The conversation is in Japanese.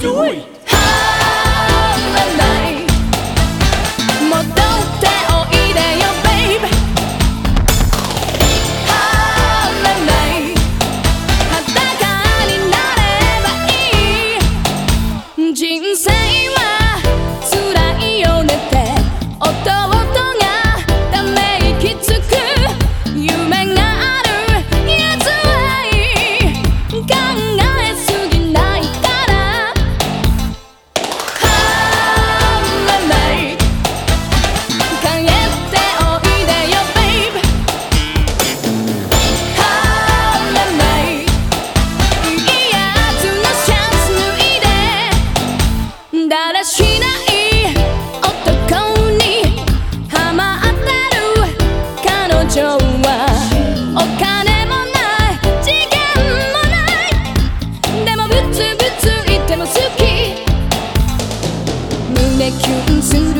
do it! らしない男にハマってる彼女はお金もない。時間もないでもブツブツ言っても好き胸キュンする